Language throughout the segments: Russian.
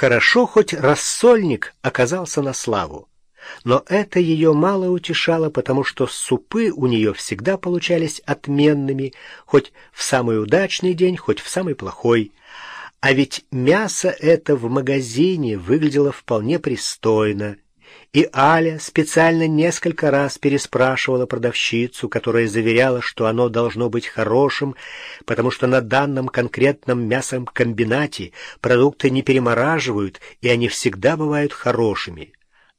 Хорошо, хоть рассольник оказался на славу. Но это ее мало утешало, потому что супы у нее всегда получались отменными, хоть в самый удачный день, хоть в самый плохой. А ведь мясо это в магазине выглядело вполне пристойно, и Аля специально несколько раз переспрашивала продавщицу, которая заверяла, что оно должно быть хорошим, потому что на данном конкретном мясом комбинате продукты не перемораживают, и они всегда бывают хорошими.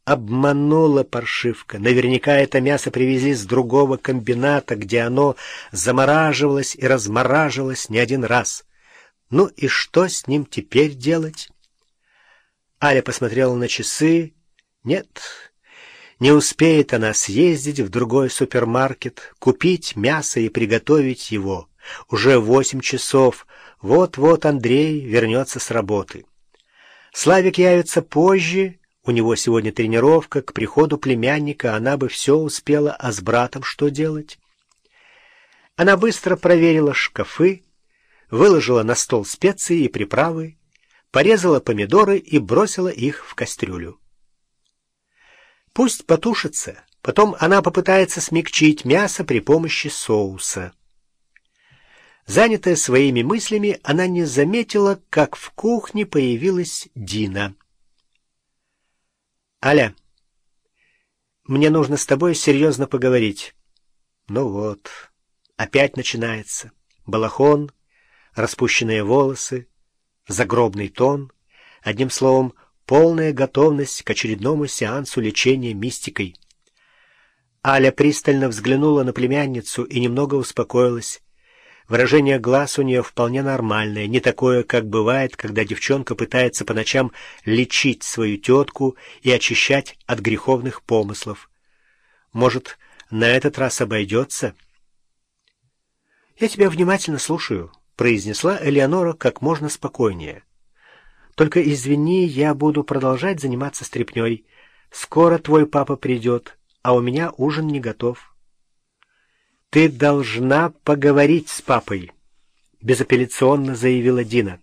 Обманула паршивка. Наверняка это мясо привезли с другого комбината, где оно замораживалось и размораживалось не один раз. Ну и что с ним теперь делать? Аля посмотрела на часы, нет, не успеет она съездить в другой супермаркет, купить мясо и приготовить его. Уже восемь часов, вот-вот Андрей вернется с работы. Славик явится позже, у него сегодня тренировка, к приходу племянника она бы все успела, а с братом что делать? Она быстро проверила шкафы, выложила на стол специи и приправы, порезала помидоры и бросила их в кастрюлю. Пусть потушится, потом она попытается смягчить мясо при помощи соуса. Занятая своими мыслями, она не заметила, как в кухне появилась Дина. «Аля, мне нужно с тобой серьезно поговорить». Ну вот, опять начинается. Балахон, распущенные волосы, загробный тон, одним словом, полная готовность к очередному сеансу лечения мистикой. Аля пристально взглянула на племянницу и немного успокоилась. Выражение глаз у нее вполне нормальное, не такое, как бывает, когда девчонка пытается по ночам лечить свою тетку и очищать от греховных помыслов. Может, на этот раз обойдется? — Я тебя внимательно слушаю, — произнесла Элеонора как можно спокойнее. — только извини, я буду продолжать заниматься стряпнёй. Скоро твой папа придет, а у меня ужин не готов. Ты должна поговорить с папой, безапелляционно заявила Дина.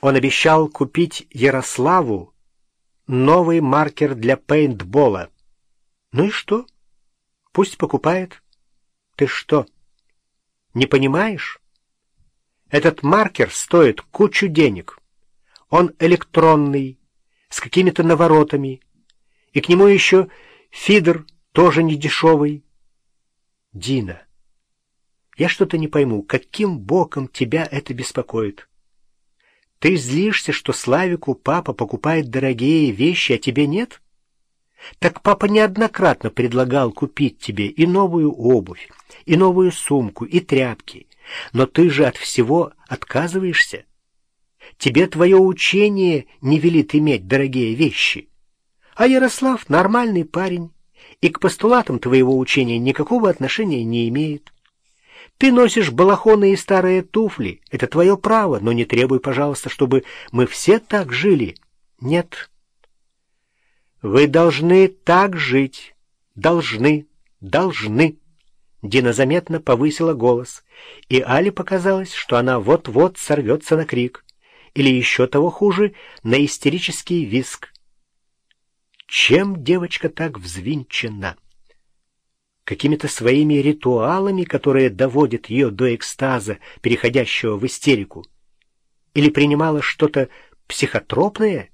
Он обещал купить Ярославу новый маркер для пейнтбола. Ну и что? Пусть покупает. Ты что, не понимаешь? Этот маркер стоит кучу денег. Он электронный, с какими-то наворотами, и к нему еще фидер тоже не дешевый. Дина, я что-то не пойму, каким боком тебя это беспокоит? Ты злишься, что Славику папа покупает дорогие вещи, а тебе нет? Так папа неоднократно предлагал купить тебе и новую обувь, и новую сумку, и тряпки, но ты же от всего отказываешься. Тебе твое учение не велит иметь дорогие вещи. А Ярослав нормальный парень, и к постулатам твоего учения никакого отношения не имеет. Ты носишь балахоны и старые туфли. Это твое право, но не требуй, пожалуйста, чтобы мы все так жили. Нет. Вы должны так жить. Должны. Должны. Дина заметно повысила голос, и Али показалось, что она вот-вот сорвется на крик или еще того хуже, на истерический виск. Чем девочка так взвинчена? Какими-то своими ритуалами, которые доводят ее до экстаза, переходящего в истерику? Или принимала что-то психотропное —